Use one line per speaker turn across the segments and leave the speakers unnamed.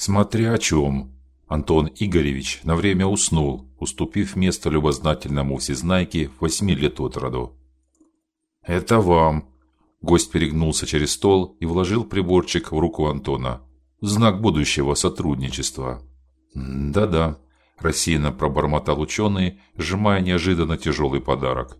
Смотря о чем. Антон Игоревич на время уснул, уступив место любознательному всезнайке восьми лет от роду. Это вам. Гость перегнулся через стол и вложил приборчик в руку Антона. Знак будущего сотрудничества. Да-да, рассеянно пробормотал ученый, сжимая неожиданно тяжелый подарок.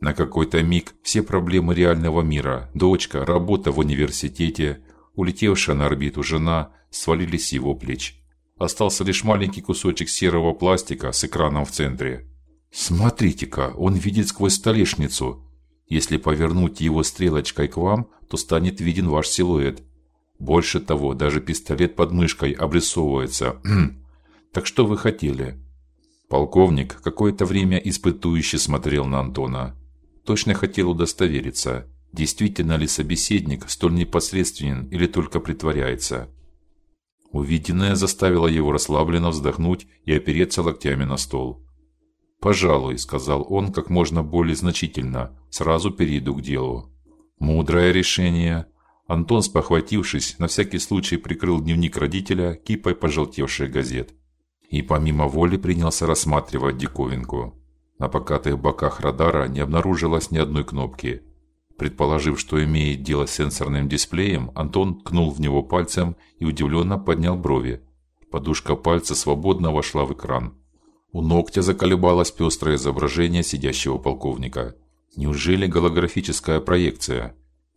На какой-то миг все проблемы реального мира, дочка, работа в университете, улетевшая на орбиту жена, свалились с его плеч. Остался лишь маленький кусочек серого пластика с экраном в центре. Смотрите-ка, он видит сквозь столешницу. Если повернуть его стрелочкой к вам, то станет виден ваш силуэт. Больше того, даже пистолет под мышкой обрисовывается. так что вы хотели? Полковник какое-то время испытующе смотрел на Антона. Точно хотел удостовериться, действительно ли собеседник столь непосредственен или только притворяется. Увиденное заставило его расслабленно вздохнуть и опереться локтями на стол. "Пожалуй", сказал он как можно более значительно. "Сразу перейду к делу". Мудрое решение. Антон, спохватившись, на всякий случай прикрыл дневник родителя кипой пожелтевших газет и помимо воли принялся рассматривать диковинку. На покатых боках радара не обнаружилось ни одной кнопки. Предположив, что имеет дело с сенсорным дисплеем, Антон ткнул в него пальцем и удивленно поднял брови. Подушка пальца свободно вошла в экран. У ногтя заколебалось пестрое изображение сидящего полковника. Неужели голографическая проекция?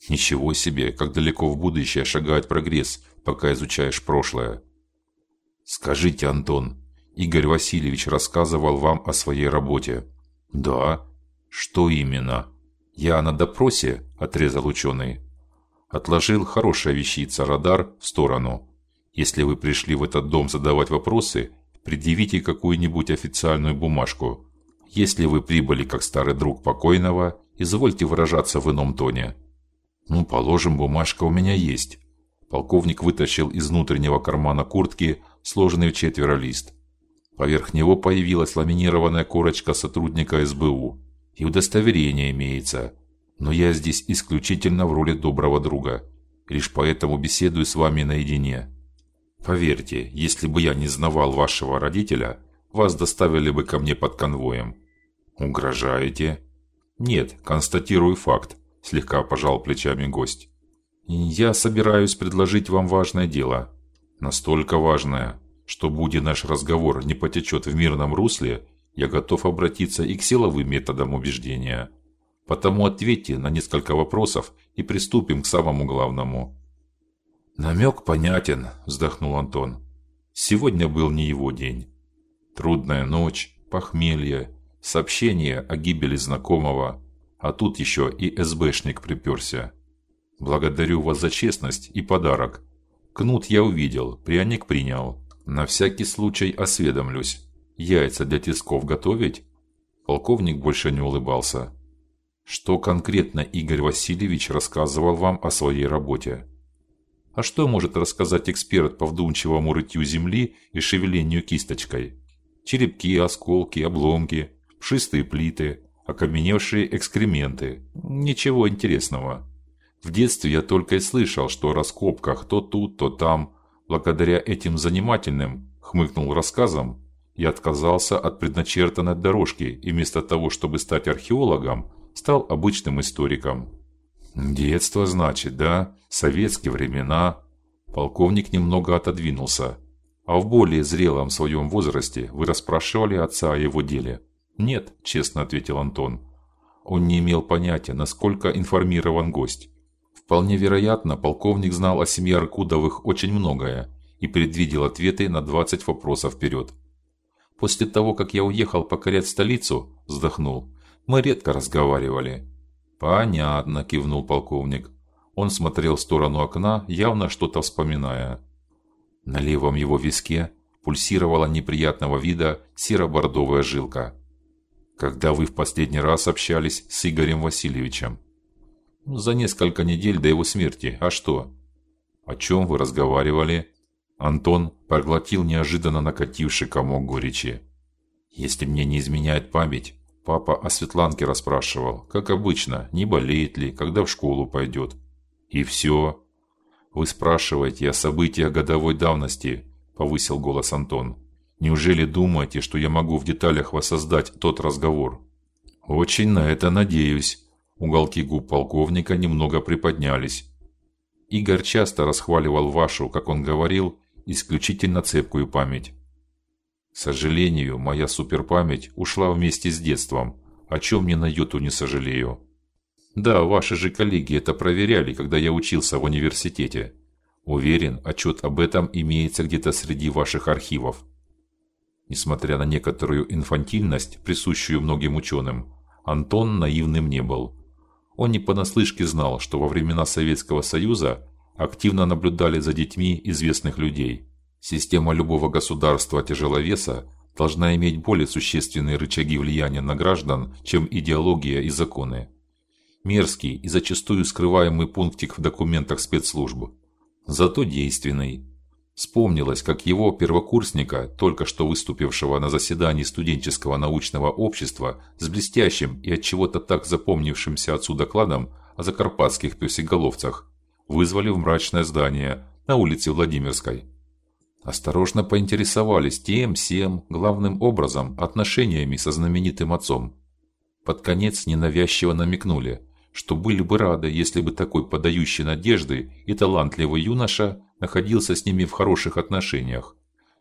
Ничего себе, как далеко в будущее шагает прогресс, пока изучаешь прошлое. Скажите, Антон, Игорь Васильевич рассказывал вам о своей работе. Да. Что именно? Я на допросе, отрезал ученый. Отложил хорошая вещица радар в сторону. Если вы пришли в этот дом задавать вопросы, предъявите какую-нибудь официальную бумажку. Если вы прибыли как старый друг покойного, извольте выражаться в ином тоне. Ну, положим, бумажка у меня есть. Полковник вытащил из внутреннего кармана куртки сложенный в четверо лист. Поверх него появилась ламинированная корочка сотрудника СБУ. И удостоверение имеется. Но я здесь исключительно в роли доброго друга. Лишь поэтому беседую с вами наедине. Поверьте, если бы я не знавал вашего родителя, вас доставили бы ко мне под конвоем. Угрожаете? Нет, констатирую факт, слегка пожал плечами гость. Я собираюсь предложить вам важное дело. Настолько важное, что будет наш разговор не потечет в мирном русле, я готов обратиться и к силовым методам убеждения. Потому ответьте на несколько вопросов и приступим к самому главному. Намек понятен, вздохнул Антон. Сегодня был не его день. Трудная ночь, похмелье, сообщение о гибели знакомого, а тут еще и СБшник приперся. Благодарю вас за честность и подарок. Кнут я увидел, пряник принял. На всякий случай осведомлюсь. Яйца для тисков готовить? Полковник больше не улыбался. Что конкретно Игорь Васильевич рассказывал вам о своей работе? А что может рассказать эксперт по вдумчивому рытью земли и шевелению кисточкой? Черепки, осколки, обломки, пшистые плиты, окаменевшие экскременты. Ничего интересного. В детстве я только и слышал, что о раскопках то тут, то там Благодаря этим занимательным, хмыкнул рассказам, я отказался от предначертанной дорожки и вместо того, чтобы стать археологом, стал обычным историком. Детство, значит, да? Советские времена. Полковник немного отодвинулся. А в более зрелом своем возрасте вы расспрашивали отца о его деле? Нет, честно ответил Антон. Он не имел понятия, насколько информирован гость. Вполне вероятно, полковник знал о семье Аркудовых очень многое и предвидел ответы на 20 вопросов вперед. После того, как я уехал покорять столицу, вздохнул. Мы редко разговаривали. Понятно, кивнул полковник. Он смотрел в сторону окна, явно что-то вспоминая. На левом его виске пульсировала неприятного вида серо-бордовая жилка. Когда вы в последний раз общались с Игорем Васильевичем? За несколько недель до его смерти. А что? О чем вы разговаривали? Антон проглотил неожиданно накативший комок горечи. Если мне не изменяет память, папа о Светланке расспрашивал, как обычно, не болеет ли, когда в школу пойдет. И все. Вы спрашиваете о событиях годовой давности, повысил голос Антон. Неужели думаете, что я могу в деталях воссоздать тот разговор? Очень на это надеюсь. Уголки губ полковника немного приподнялись. Игорь часто расхваливал вашу, как он говорил, исключительно цепкую память. К сожалению, моя суперпамять ушла вместе с детством, о чем ни на йоту не сожалею. Да, ваши же коллеги это проверяли, когда я учился в университете. Уверен, отчет об этом имеется где-то среди ваших архивов. Несмотря на некоторую инфантильность, присущую многим ученым, Антон наивным не был. Он не понаслышке знал, что во времена Советского Союза активно наблюдали за детьми известных людей. Система любого государства тяжеловеса должна иметь более существенные рычаги влияния на граждан, чем идеология и законы. Мерзкий и зачастую скрываемый пунктик в документах спецслужб, зато действенный. Вспомнилось, как его первокурсника, только что выступившего на заседании студенческого научного общества с блестящим и от чего-то так запомнившимся отцу докладом о закарпатских пёсеголовцах, вызвали в мрачное здание на улице Владимирской. Осторожно поинтересовались тем, всем, главным образом отношениями со знаменитым отцом. Под конец ненавязчиво намекнули, что были бы рады, если бы такой подающий надежды и талантливый юноша находился с ними в хороших отношениях,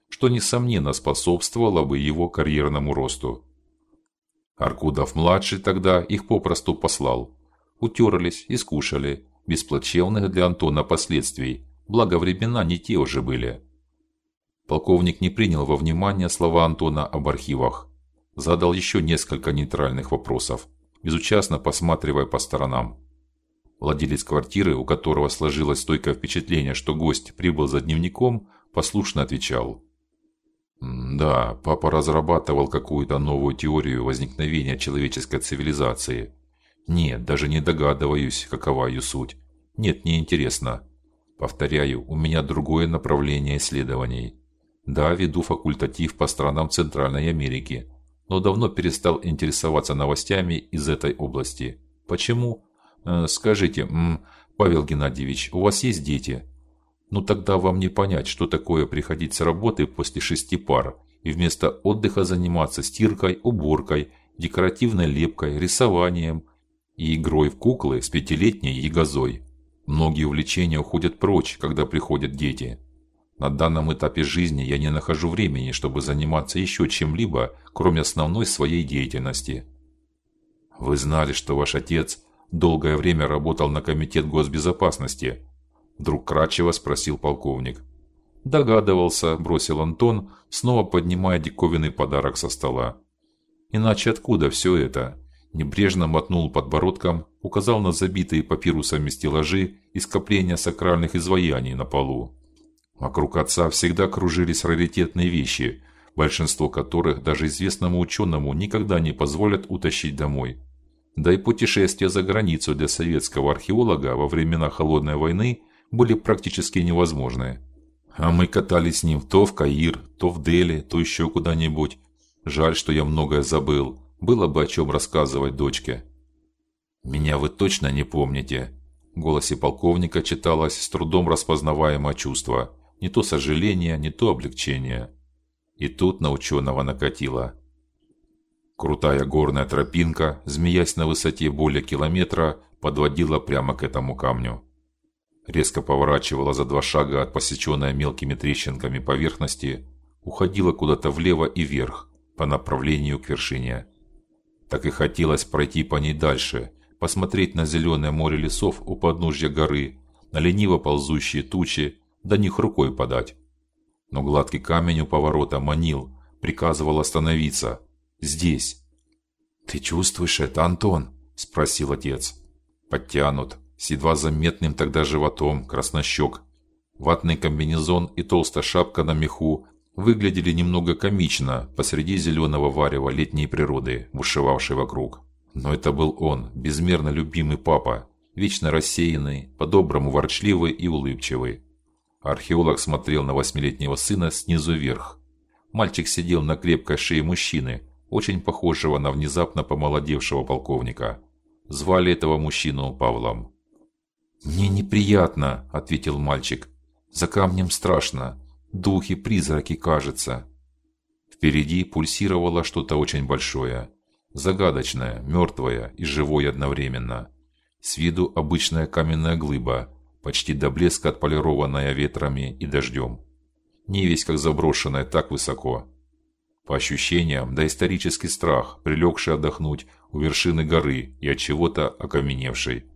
что несомненно способствовало бы его карьерному росту. Аркудов младший тогда их попросту послал. Утерлись и скушали, без плачевных для Антона последствий. Благо времена не те уже были. Полковник не принял во внимание слова Антона об архивах. Задал еще несколько нейтральных вопросов, безучастно посматривая по сторонам. Владелец квартиры, у которого сложилось стойкое впечатление, что гость прибыл за дневником, послушно отвечал: "Да, папа разрабатывал какую-то новую теорию возникновения человеческой цивилизации. Нет, даже не догадываюсь, какова ее суть. Нет, не интересно. Повторяю, у меня другое направление исследований. Да, веду факультатив по странам Центральной Америки, но давно перестал интересоваться новостями из этой области. Почему? Э, скажите, Павел Геннадьевич, у вас есть дети? Ну тогда вам не понять, что такое приходить с работы после шести пар и вместо отдыха заниматься стиркой, уборкой, декоративной лепкой, рисованием и игрой в куклы с пятилетней ягозой. Многие увлечения уходят прочь, когда приходят дети. На данном этапе жизни я не нахожу времени, чтобы заниматься еще чем-либо, кроме основной своей деятельности. Вы знали, что ваш отец долгое время работал на комитет госбезопасности? Вдруг кратчево спросил полковник. Догадывался, бросил Антон, снова поднимая диковинный подарок со стола. Иначе откуда все это? Небрежно мотнул подбородком, указал на забитые папирусами стеллажи и скопления сакральных изваяний на полу. Вокруг отца всегда кружились раритетные вещи, большинство которых даже известному ученому никогда не позволят утащить домой. Да и путешествия за границу для советского археолога во времена холодной войны были практически невозможны. А мы катались с ним то в Каир, то в Дели, то еще куда-нибудь. Жаль, что я многое забыл. Было бы о чем рассказывать дочке. Меня вы точно не помните? В голосе полковника читалось с трудом распознаваемое чувство не то сожаление, не то облегчение. И тут на ученого накатило. Крутая горная тропинка, змеясь на высоте более километра, подводила прямо к этому камню. Резко поворачивала за два шага от посеченной мелкими трещинками поверхности, уходила куда-то влево и вверх по направлению к вершине. Так и хотелось пройти по ней дальше, посмотреть на зеленое море лесов у подножья горы, на лениво ползущие тучи до них рукой подать. Но гладкий камень у поворота манил, приказывал остановиться. Здесь. Ты чувствуешь это, Антон? спросил отец. Подтянут, с едва заметным тогда животом, краснощек. Ватный комбинезон и толстая шапка на меху выглядели немного комично посреди зеленого варева летней природы, бушевавшей вокруг. Но это был он, безмерно любимый папа, вечно рассеянный, по-доброму ворчливый и улыбчивый. Археолог смотрел на восьмилетнего сына снизу вверх. Мальчик сидел на крепкой шее мужчины, очень похожего на внезапно помолодевшего полковника. Звали этого мужчину Павлом. "Мне неприятно", ответил мальчик. "За камнем страшно. Духи, призраки, кажется. Впереди пульсировало что-то очень большое, загадочное, мертвое и живое одновременно. С виду обычная каменная глыба, почти до блеска отполированная ветрами и дождем. Не весь как заброшенная так высоко. По ощущениям, да исторический страх, прилегший отдохнуть у вершины горы и от чего-то окаменевший.